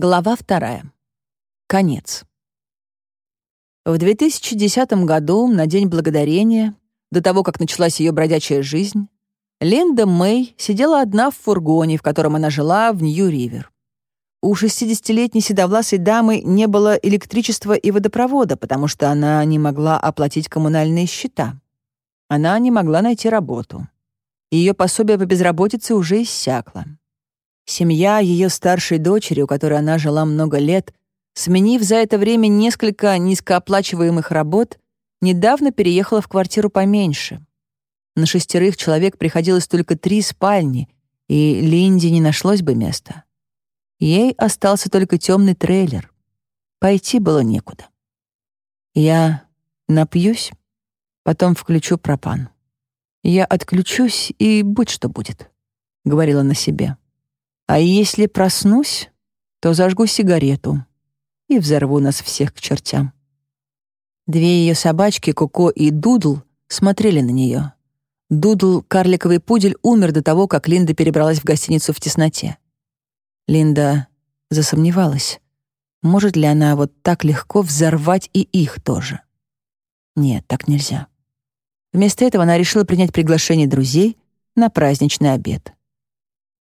Глава вторая. Конец. В 2010 году, на День Благодарения, до того, как началась ее бродячая жизнь, Линда Мэй сидела одна в фургоне, в котором она жила в Нью-Ривер. У 60-летней седовласой дамы не было электричества и водопровода, потому что она не могла оплатить коммунальные счета. Она не могла найти работу. Ее пособие по безработице уже иссякло. Семья ее старшей дочери, у которой она жила много лет, сменив за это время несколько низкооплачиваемых работ, недавно переехала в квартиру поменьше. На шестерых человек приходилось только три спальни, и Линде не нашлось бы места. Ей остался только темный трейлер. Пойти было некуда. Я напьюсь, потом включу пропан. Я отключусь, и будь что будет, — говорила она себе. А если проснусь, то зажгу сигарету и взорву нас всех к чертям. Две ее собачки, Коко и Дудл, смотрели на нее. Дудл, карликовый пудель, умер до того, как Линда перебралась в гостиницу в тесноте. Линда засомневалась, может ли она вот так легко взорвать и их тоже. Нет, так нельзя. Вместо этого она решила принять приглашение друзей на праздничный обед.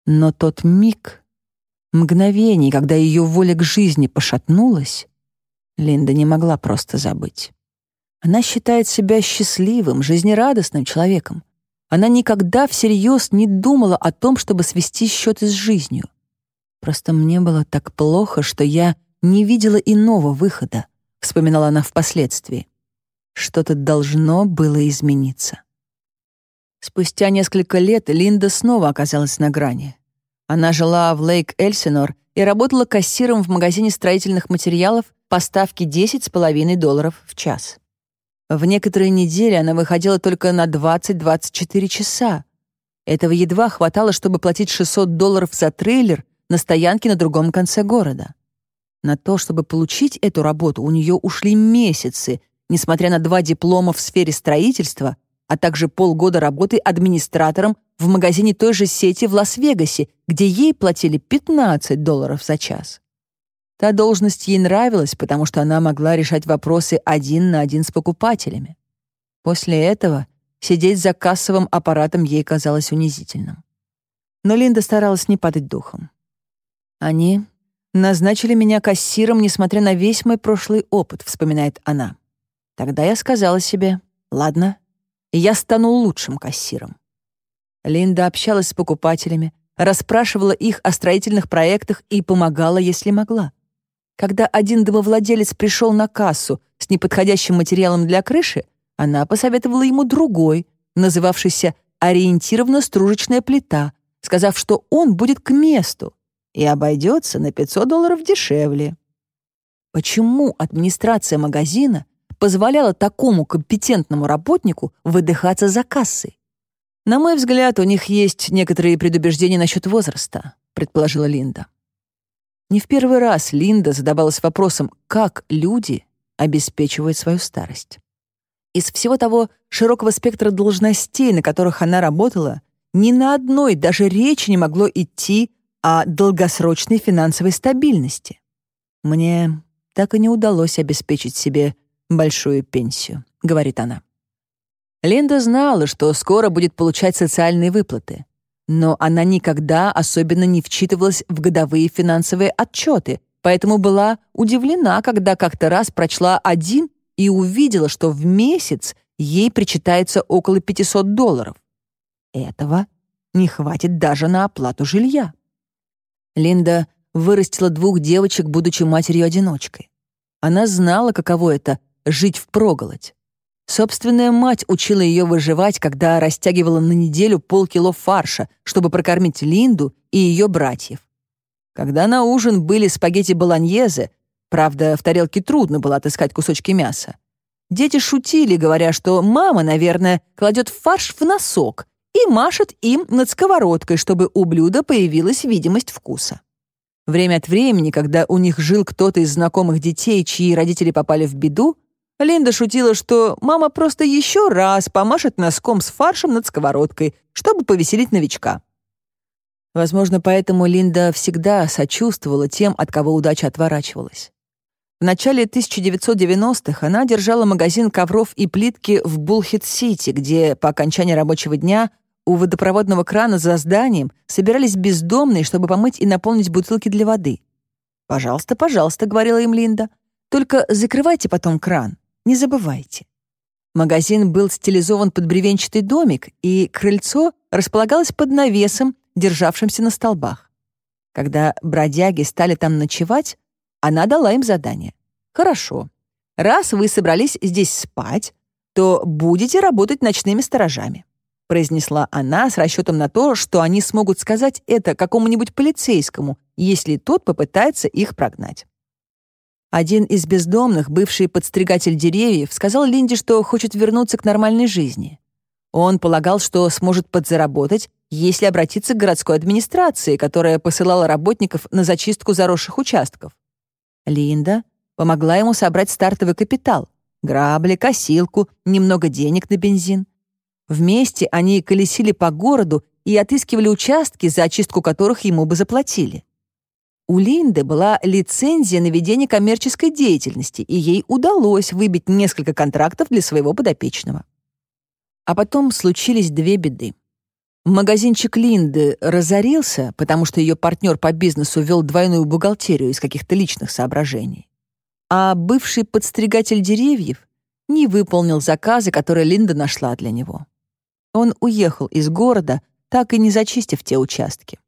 Но тот миг, мгновение, когда ее воля к жизни пошатнулась, Линда не могла просто забыть. Она считает себя счастливым, жизнерадостным человеком. Она никогда всерьез не думала о том, чтобы свести счеты с жизнью. Просто мне было так плохо, что я не видела иного выхода, вспоминала она впоследствии. Что-то должно было измениться. Спустя несколько лет Линда снова оказалась на грани. Она жила в Лейк-Эльсинор и работала кассиром в магазине строительных материалов по ставке 10,5 долларов в час. В некоторые недели она выходила только на 20-24 часа. Этого едва хватало, чтобы платить 600 долларов за трейлер на стоянке на другом конце города. На то, чтобы получить эту работу, у нее ушли месяцы, несмотря на два диплома в сфере строительства, а также полгода работы администратором в магазине той же сети в Лас-Вегасе, где ей платили 15 долларов за час. Та должность ей нравилась, потому что она могла решать вопросы один на один с покупателями. После этого сидеть за кассовым аппаратом ей казалось унизительным. Но Линда старалась не падать духом. «Они назначили меня кассиром, несмотря на весь мой прошлый опыт», — вспоминает она. Тогда я сказала себе, «Ладно, я стану лучшим кассиром». Линда общалась с покупателями, расспрашивала их о строительных проектах и помогала, если могла. Когда один домовладелец пришел на кассу с неподходящим материалом для крыши, она посоветовала ему другой, называвшийся «ориентированно-стружечная плита», сказав, что он будет к месту и обойдется на 500 долларов дешевле. Почему администрация магазина позволяла такому компетентному работнику выдыхаться за кассой? «На мой взгляд, у них есть некоторые предубеждения насчет возраста», — предположила Линда. Не в первый раз Линда задавалась вопросом, как люди обеспечивают свою старость. Из всего того широкого спектра должностей, на которых она работала, ни на одной даже речи не могло идти о долгосрочной финансовой стабильности. «Мне так и не удалось обеспечить себе большую пенсию», — говорит она. Линда знала, что скоро будет получать социальные выплаты. Но она никогда особенно не вчитывалась в годовые финансовые отчеты, поэтому была удивлена, когда как-то раз прочла один и увидела, что в месяц ей причитается около 500 долларов. Этого не хватит даже на оплату жилья. Линда вырастила двух девочек, будучи матерью-одиночкой. Она знала, каково это — жить впроголодь. Собственная мать учила ее выживать, когда растягивала на неделю полкило фарша, чтобы прокормить Линду и ее братьев. Когда на ужин были спагетти болоньезе, правда, в тарелке трудно было отыскать кусочки мяса, дети шутили, говоря, что мама, наверное, кладет фарш в носок и машет им над сковородкой, чтобы у блюда появилась видимость вкуса. Время от времени, когда у них жил кто-то из знакомых детей, чьи родители попали в беду, Линда шутила, что мама просто еще раз помашет носком с фаршем над сковородкой, чтобы повеселить новичка. Возможно, поэтому Линда всегда сочувствовала тем, от кого удача отворачивалась. В начале 1990-х она держала магазин ковров и плитки в Булхит-Сити, где по окончании рабочего дня у водопроводного крана за зданием собирались бездомные, чтобы помыть и наполнить бутылки для воды. «Пожалуйста, пожалуйста», — говорила им Линда. «Только закрывайте потом кран, не забывайте». Магазин был стилизован под бревенчатый домик, и крыльцо располагалось под навесом, державшимся на столбах. Когда бродяги стали там ночевать, она дала им задание. «Хорошо. Раз вы собрались здесь спать, то будете работать ночными сторожами», произнесла она с расчетом на то, что они смогут сказать это какому-нибудь полицейскому, если тот попытается их прогнать. Один из бездомных, бывший подстригатель деревьев, сказал Линде, что хочет вернуться к нормальной жизни. Он полагал, что сможет подзаработать, если обратиться к городской администрации, которая посылала работников на зачистку заросших участков. Линда помогла ему собрать стартовый капитал — грабли, косилку, немного денег на бензин. Вместе они колесили по городу и отыскивали участки, за очистку которых ему бы заплатили. У Линды была лицензия на ведение коммерческой деятельности, и ей удалось выбить несколько контрактов для своего подопечного. А потом случились две беды. Магазинчик Линды разорился, потому что ее партнер по бизнесу вел двойную бухгалтерию из каких-то личных соображений. А бывший подстригатель деревьев не выполнил заказы, которые Линда нашла для него. Он уехал из города, так и не зачистив те участки.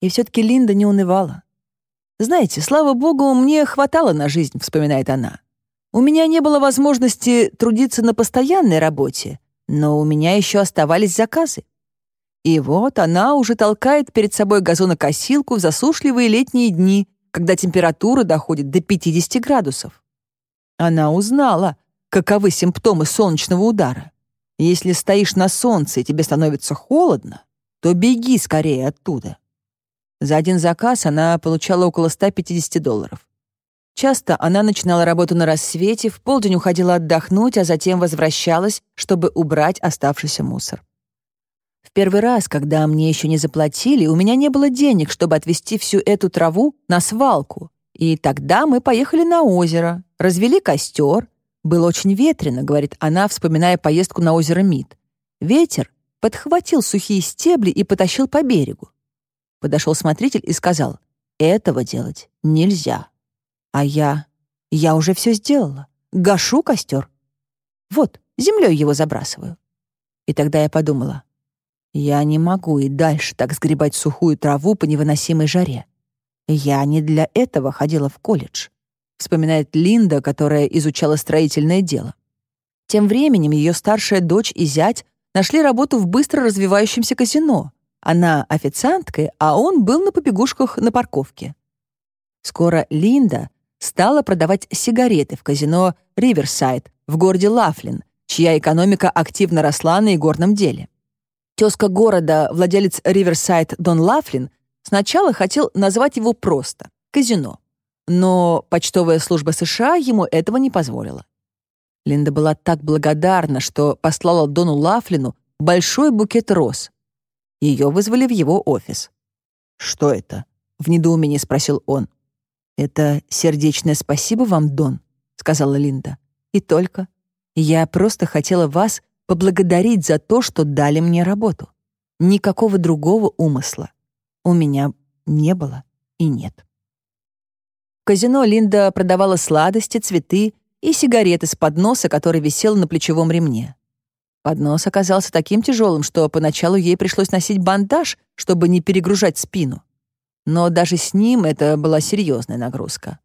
И все-таки Линда не унывала. «Знаете, слава богу, мне хватало на жизнь», — вспоминает она. «У меня не было возможности трудиться на постоянной работе, но у меня еще оставались заказы. И вот она уже толкает перед собой газонокосилку в засушливые летние дни, когда температура доходит до 50 градусов. Она узнала, каковы симптомы солнечного удара. Если стоишь на солнце и тебе становится холодно, то беги скорее оттуда. За один заказ она получала около 150 долларов. Часто она начинала работу на рассвете, в полдень уходила отдохнуть, а затем возвращалась, чтобы убрать оставшийся мусор. В первый раз, когда мне еще не заплатили, у меня не было денег, чтобы отвезти всю эту траву на свалку. И тогда мы поехали на озеро, развели костер. Было очень ветрено, говорит она, вспоминая поездку на озеро Мид. Ветер подхватил сухие стебли и потащил по берегу. Подошел смотритель и сказал, этого делать нельзя. А я... Я уже все сделала. Гашу костер. Вот, землей его забрасываю. И тогда я подумала, я не могу и дальше так сгребать сухую траву по невыносимой жаре. Я не для этого ходила в колледж, вспоминает Линда, которая изучала строительное дело. Тем временем ее старшая дочь и зять нашли работу в быстро развивающемся казино. Она официанткой, а он был на побегушках на парковке. Скоро Линда стала продавать сигареты в казино «Риверсайд» в городе Лафлин, чья экономика активно росла на игорном деле. Тезка города, владелец Риверсайд Дон Лафлин, сначала хотел назвать его просто «казино», но почтовая служба США ему этого не позволила. Линда была так благодарна, что послала Дону Лафлину большой букет роз. Ее вызвали в его офис. «Что это?» — в недоумении спросил он. «Это сердечное спасибо вам, Дон», — сказала Линда. «И только. Я просто хотела вас поблагодарить за то, что дали мне работу. Никакого другого умысла у меня не было и нет». В казино Линда продавала сладости, цветы и сигареты с подноса, который висел на плечевом ремне. Поднос оказался таким тяжелым, что поначалу ей пришлось носить бандаж, чтобы не перегружать спину но даже с ним это была серьезная нагрузка.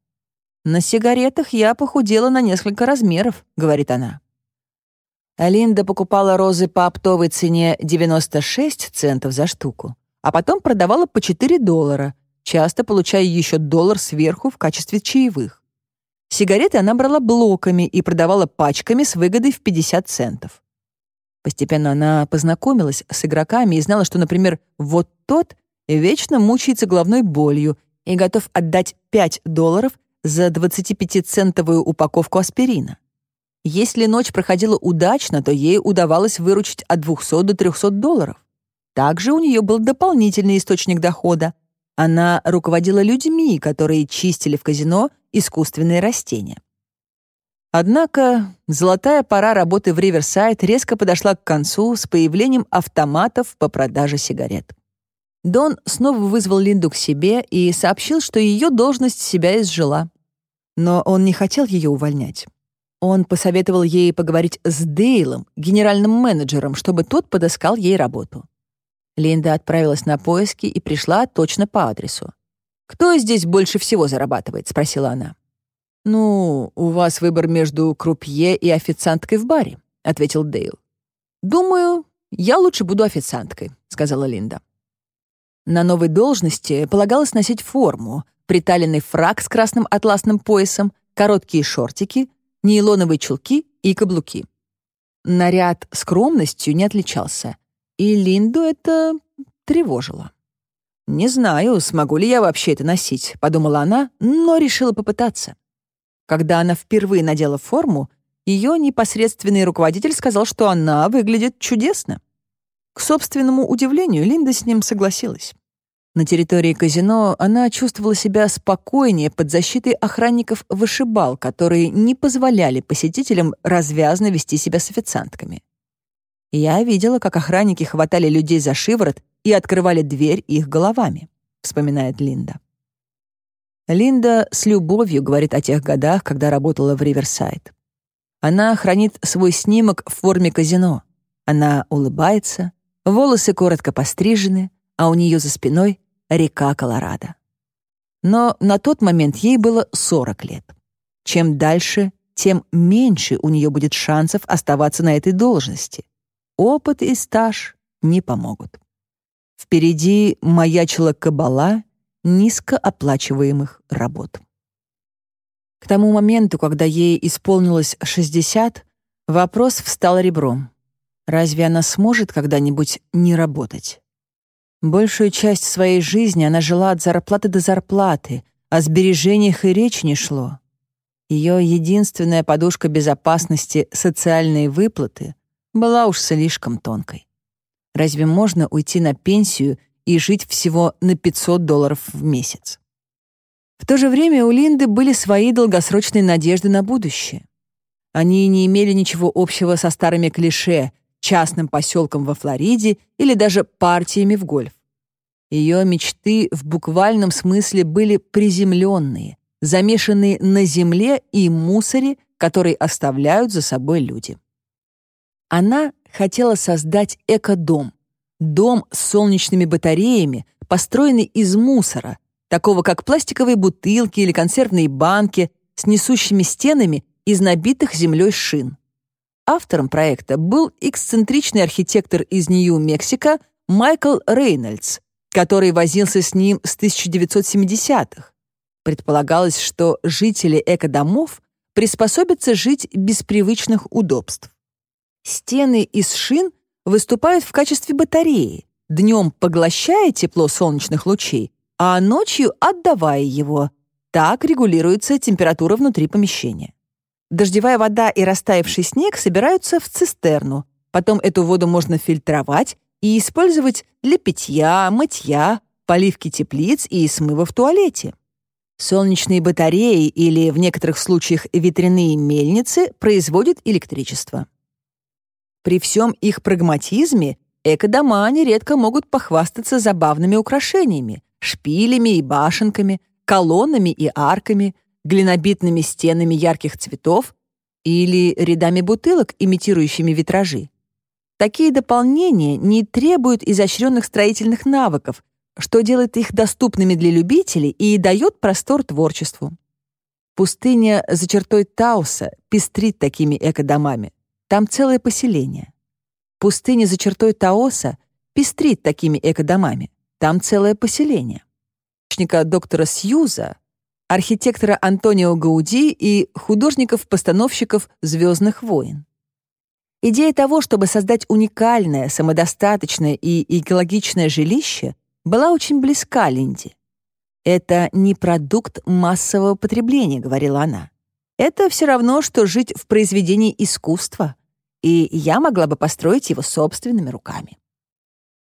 «На сигаретах я похудела на несколько размеров», — говорит она. Линда покупала розы по оптовой цене 96 центов за штуку, а потом продавала по 4 доллара, часто получая еще доллар сверху в качестве чаевых. Сигареты она брала блоками и продавала пачками с выгодой в 50 центов. Постепенно она познакомилась с игроками и знала, что, например, вот тот вечно мучается головной болью и готов отдать 5 долларов за 25-центовую упаковку аспирина. Если ночь проходила удачно, то ей удавалось выручить от 200 до 300 долларов. Также у нее был дополнительный источник дохода. Она руководила людьми, которые чистили в казино искусственные растения. Однако золотая пора работы в Риверсайд резко подошла к концу с появлением автоматов по продаже сигарет. Дон снова вызвал Линду к себе и сообщил, что ее должность себя изжила. Но он не хотел ее увольнять. Он посоветовал ей поговорить с Дейлом, генеральным менеджером, чтобы тот подыскал ей работу. Линда отправилась на поиски и пришла точно по адресу. «Кто здесь больше всего зарабатывает?» — спросила она. «Ну, у вас выбор между крупье и официанткой в баре», — ответил Дейл. «Думаю, я лучше буду официанткой», — сказала Линда. На новой должности полагалось носить форму, приталенный фрак с красным атласным поясом, короткие шортики, нейлоновые чулки и каблуки. Наряд скромностью не отличался, и Линду это тревожило. «Не знаю, смогу ли я вообще это носить», — подумала она, но решила попытаться. Когда она впервые надела форму, ее непосредственный руководитель сказал, что она выглядит чудесно. К собственному удивлению, Линда с ним согласилась. На территории казино она чувствовала себя спокойнее под защитой охранников вышибал, которые не позволяли посетителям развязно вести себя с официантками. Я видела, как охранники хватали людей за шиворот и открывали дверь их головами, вспоминает Линда. Линда с любовью говорит о тех годах, когда работала в Риверсайд. Она хранит свой снимок в форме казино. Она улыбается, волосы коротко пострижены, а у нее за спиной река Колорадо. Но на тот момент ей было 40 лет. Чем дальше, тем меньше у нее будет шансов оставаться на этой должности. Опыт и стаж не помогут. Впереди маячила кабала низкооплачиваемых работ. К тому моменту, когда ей исполнилось 60, вопрос встал ребром. Разве она сможет когда-нибудь не работать? Большую часть своей жизни она жила от зарплаты до зарплаты, о сбережениях и речь не шло. Ее единственная подушка безопасности — социальные выплаты — была уж слишком тонкой. Разве можно уйти на пенсию и жить всего на 500 долларов в месяц. В то же время у Линды были свои долгосрочные надежды на будущее. Они не имели ничего общего со старыми клише, частным поселком во Флориде или даже партиями в гольф. Ее мечты в буквальном смысле были приземленные, замешанные на земле и мусоре, который оставляют за собой люди. Она хотела создать экодом, Дом с солнечными батареями, построенный из мусора, такого как пластиковые бутылки или консервные банки, с несущими стенами из набитых землей шин. Автором проекта был эксцентричный архитектор из Нью-Мексико Майкл Рейнольдс, который возился с ним с 1970-х. Предполагалось, что жители экодомов приспособятся жить без привычных удобств. Стены из шин выступают в качестве батареи, днем поглощая тепло солнечных лучей, а ночью отдавая его. Так регулируется температура внутри помещения. Дождевая вода и растаявший снег собираются в цистерну. Потом эту воду можно фильтровать и использовать для питья, мытья, поливки теплиц и смыва в туалете. Солнечные батареи или, в некоторых случаях, ветряные мельницы производят электричество. При всем их прагматизме экодома нередко могут похвастаться забавными украшениями, шпилями и башенками, колоннами и арками, глинобитными стенами ярких цветов или рядами бутылок, имитирующими витражи. Такие дополнения не требуют изощренных строительных навыков, что делает их доступными для любителей и дает простор творчеству. Пустыня за чертой Тауса пестрит такими экодомами. Там целое поселение. Пустыня за чертой Таоса пестрит такими экодомами. Там целое поселение. Доктора Сьюза, архитектора Антонио Гауди и художников-постановщиков «Звездных войн». Идея того, чтобы создать уникальное, самодостаточное и экологичное жилище, была очень близка Линде. «Это не продукт массового потребления», — говорила она. «Это все равно, что жить в произведении искусства, и я могла бы построить его собственными руками.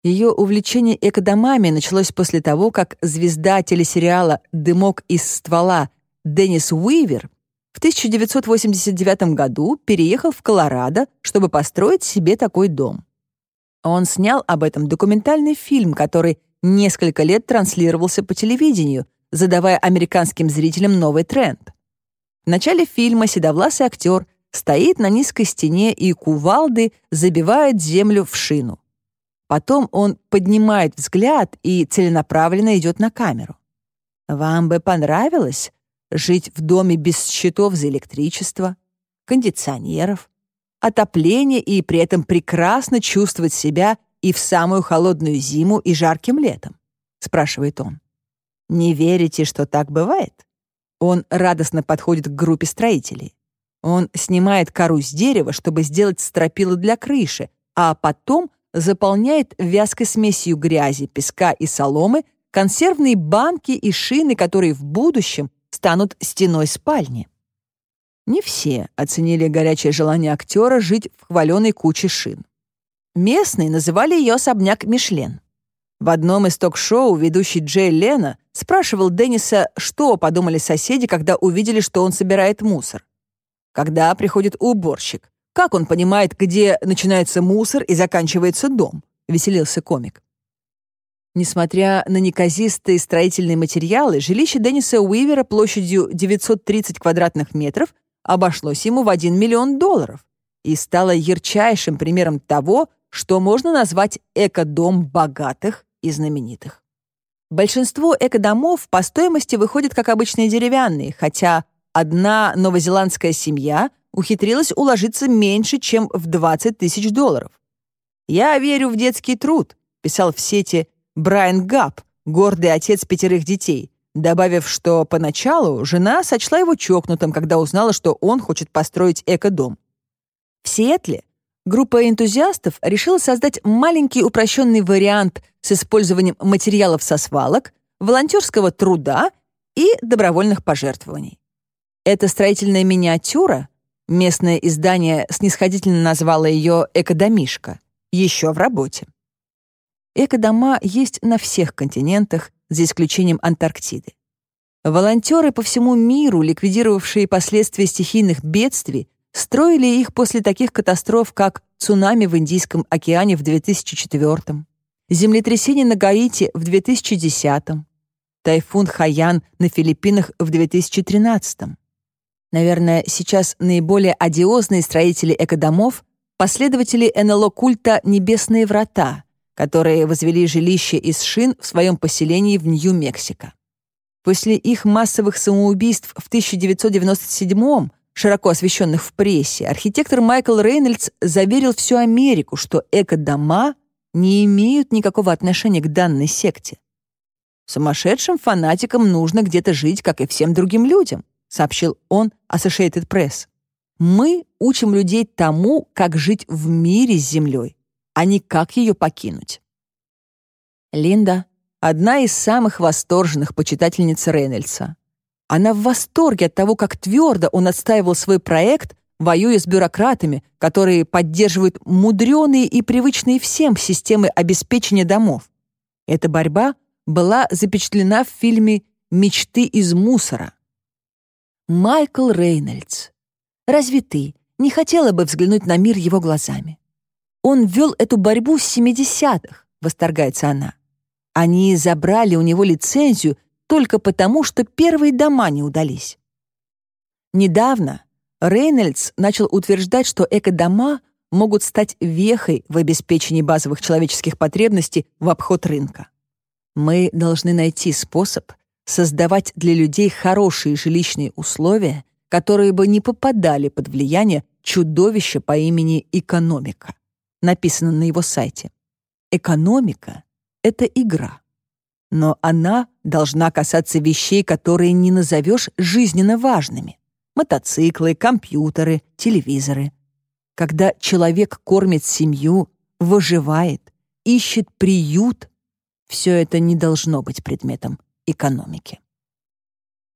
Ее увлечение экодомами началось после того, как звезда телесериала «Дымок из ствола» Деннис Уивер в 1989 году переехал в Колорадо, чтобы построить себе такой дом. Он снял об этом документальный фильм, который несколько лет транслировался по телевидению, задавая американским зрителям новый тренд. В начале фильма седовласый актер стоит на низкой стене и кувалды забивает землю в шину. Потом он поднимает взгляд и целенаправленно идет на камеру. Вам бы понравилось жить в доме без счетов за электричество, кондиционеров, отопление и при этом прекрасно чувствовать себя и в самую холодную зиму и жарким летом? спрашивает он. Не верите, что так бывает? Он радостно подходит к группе строителей. Он снимает кору с дерева, чтобы сделать стропила для крыши, а потом заполняет вязкой смесью грязи, песка и соломы консервные банки и шины, которые в будущем станут стеной спальни. Не все оценили горячее желание актера жить в хваленой куче шин. Местные называли ее особняк Мишлен. В одном из ток-шоу ведущий Джей Лена спрашивал Денниса, что подумали соседи, когда увидели, что он собирает мусор. Когда приходит уборщик, как он понимает, где начинается мусор и заканчивается дом? Веселился комик. Несмотря на неказистые строительные материалы, жилище Денниса Уивера площадью 930 квадратных метров обошлось ему в 1 миллион долларов и стало ярчайшим примером того, что можно назвать экодом богатых и знаменитых. Большинство экодомов по стоимости выходят как обычные деревянные, хотя одна новозеландская семья ухитрилась уложиться меньше, чем в 20 тысяч долларов. «Я верю в детский труд», — писал в сети Брайан Габ, гордый отец пятерых детей, добавив, что поначалу жена сочла его чокнутым, когда узнала, что он хочет построить эко-дом. В Сиэтле группа энтузиастов решила создать маленький упрощенный вариант с использованием материалов со свалок, волонтерского труда и добровольных пожертвований. Эта строительная миниатюра Местное издание снисходительно назвало ее «экодомишка», еще в работе. Экодома есть на всех континентах, за исключением Антарктиды. Волонтеры по всему миру, ликвидировавшие последствия стихийных бедствий, строили их после таких катастроф, как цунами в Индийском океане в 2004 землетрясение на Гаити в 2010 тайфун Хаян на Филиппинах в 2013 Наверное, сейчас наиболее одиозные строители экодомов — последователи НЛО-культа «Небесные врата», которые возвели жилище из шин в своем поселении в Нью-Мексико. После их массовых самоубийств в 1997-м, широко освещенных в прессе, архитектор Майкл Рейнольдс заверил всю Америку, что экодома не имеют никакого отношения к данной секте. Сумасшедшим фанатикам нужно где-то жить, как и всем другим людям сообщил он Associated Press. Мы учим людей тому, как жить в мире с Землей, а не как ее покинуть. Линда — одна из самых восторженных почитательниц Рейнольдса. Она в восторге от того, как твердо он отстаивал свой проект, воюя с бюрократами, которые поддерживают мудреные и привычные всем системы обеспечения домов. Эта борьба была запечатлена в фильме «Мечты из мусора», Майкл Рейнольдс. Разве ты не хотела бы взглянуть на мир его глазами? Он вел эту борьбу с 70-х, восторгается она. Они забрали у него лицензию только потому, что первые дома не удались. Недавно Рейнольдс начал утверждать, что экодома могут стать вехой в обеспечении базовых человеческих потребностей в обход рынка. Мы должны найти способ создавать для людей хорошие жилищные условия, которые бы не попадали под влияние чудовища по имени экономика, написано на его сайте. Экономика — это игра. Но она должна касаться вещей, которые не назовешь жизненно важными. Мотоциклы, компьютеры, телевизоры. Когда человек кормит семью, выживает, ищет приют, все это не должно быть предметом экономики.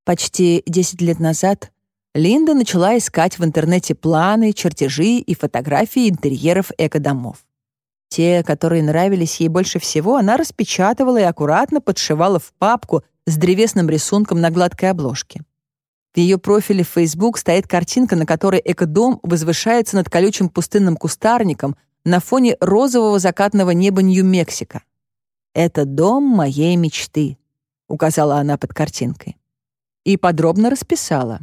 Почти 10 лет назад Линда начала искать в интернете планы, чертежи и фотографии интерьеров экодомов. Те, которые нравились ей больше всего, она распечатывала и аккуратно подшивала в папку с древесным рисунком на гладкой обложке. В ее профиле в Facebook стоит картинка, на которой экодом возвышается над колючим пустынным кустарником на фоне розового закатного неба Нью-Мексико. «Это дом моей мечты», — указала она под картинкой. И подробно расписала.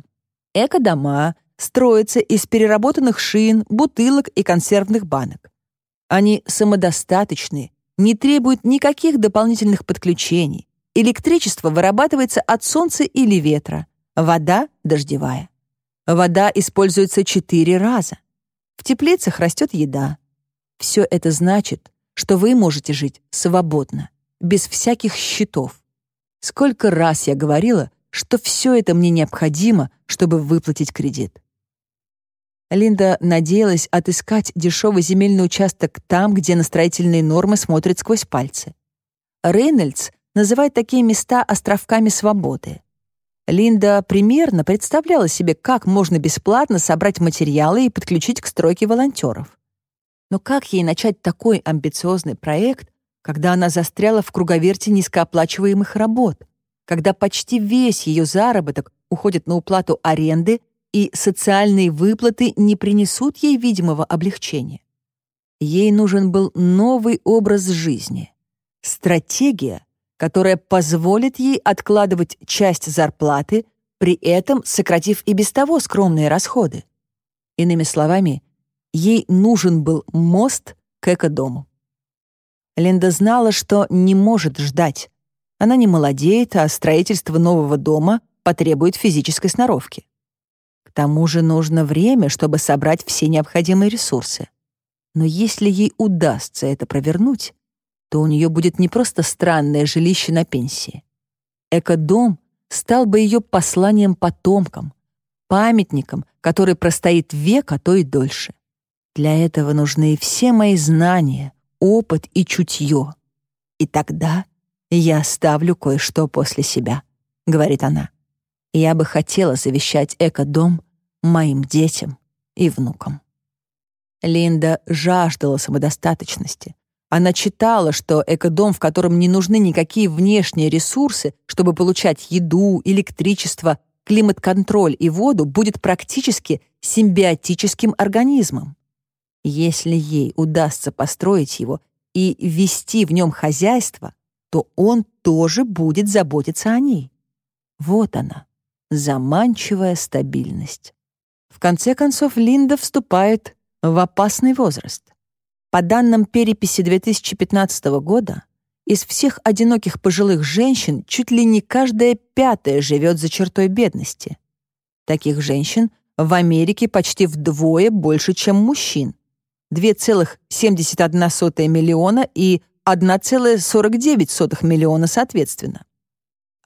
Эко-дома строятся из переработанных шин, бутылок и консервных банок. Они самодостаточны, не требуют никаких дополнительных подключений. Электричество вырабатывается от солнца или ветра, вода — дождевая. Вода используется четыре раза. В теплицах растет еда. Все это значит, что вы можете жить свободно, без всяких счетов. Сколько раз я говорила, что все это мне необходимо, чтобы выплатить кредит. Линда надеялась отыскать дешевый земельный участок там, где на строительные нормы смотрят сквозь пальцы. Рейнольдс называет такие места островками свободы. Линда примерно представляла себе, как можно бесплатно собрать материалы и подключить к стройке волонтеров. Но как ей начать такой амбициозный проект, когда она застряла в круговерте низкооплачиваемых работ, когда почти весь ее заработок уходит на уплату аренды и социальные выплаты не принесут ей видимого облегчения. Ей нужен был новый образ жизни, стратегия, которая позволит ей откладывать часть зарплаты, при этом сократив и без того скромные расходы. Иными словами, ей нужен был мост к экодому. Линда знала, что не может ждать. Она не молодеет, а строительство нового дома потребует физической сноровки тому же нужно время, чтобы собрать все необходимые ресурсы. Но если ей удастся это провернуть, то у нее будет не просто странное жилище на пенсии. Экодом стал бы ее посланием потомкам, памятником, который простоит век, а то и дольше. Для этого нужны все мои знания, опыт и чутье. И тогда я оставлю кое-что после себя, — говорит она. Я бы хотела завещать экодом моим детям и внукам. Линда жаждала самодостаточности. Она читала, что экодом, в котором не нужны никакие внешние ресурсы, чтобы получать еду, электричество, климат-контроль и воду, будет практически симбиотическим организмом. Если ей удастся построить его и вести в нем хозяйство, то он тоже будет заботиться о ней. Вот она, заманчивая стабильность. В конце концов, Линда вступает в опасный возраст. По данным переписи 2015 года, из всех одиноких пожилых женщин чуть ли не каждая пятая живет за чертой бедности. Таких женщин в Америке почти вдвое больше, чем мужчин. 2,71 миллиона и 1,49 миллиона соответственно.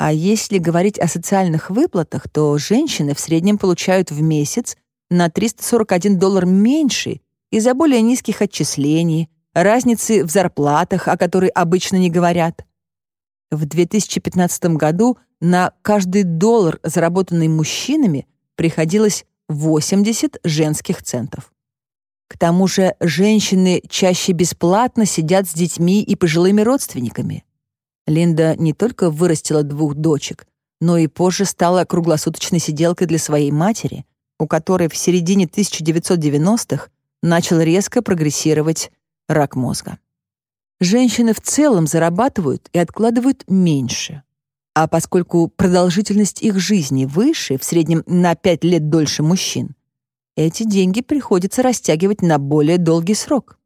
А если говорить о социальных выплатах, то женщины в среднем получают в месяц на 341 доллар меньше из-за более низких отчислений, разницы в зарплатах, о которой обычно не говорят. В 2015 году на каждый доллар, заработанный мужчинами, приходилось 80 женских центов. К тому же женщины чаще бесплатно сидят с детьми и пожилыми родственниками. Линда не только вырастила двух дочек, но и позже стала круглосуточной сиделкой для своей матери, у которой в середине 1990-х начал резко прогрессировать рак мозга. Женщины в целом зарабатывают и откладывают меньше. А поскольку продолжительность их жизни выше, в среднем на 5 лет дольше мужчин, эти деньги приходится растягивать на более долгий срок.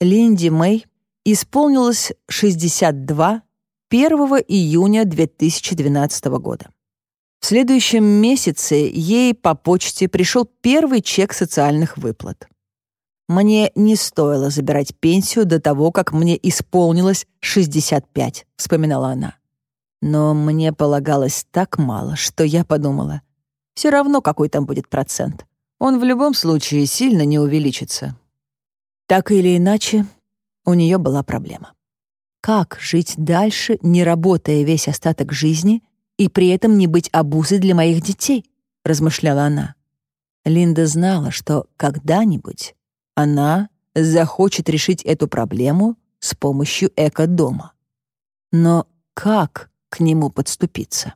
Линди Мэй исполнилось 62 1 июня 2012 года. В следующем месяце ей по почте пришел первый чек социальных выплат. «Мне не стоило забирать пенсию до того, как мне исполнилось 65», — вспоминала она. «Но мне полагалось так мало, что я подумала, все равно какой там будет процент. Он в любом случае сильно не увеличится». Так или иначе, у нее была проблема. Как жить дальше, не работая весь остаток жизни и при этом не быть обузой для моих детей, размышляла она. Линда знала, что когда-нибудь она захочет решить эту проблему с помощью эко-дома. Но как к нему подступиться?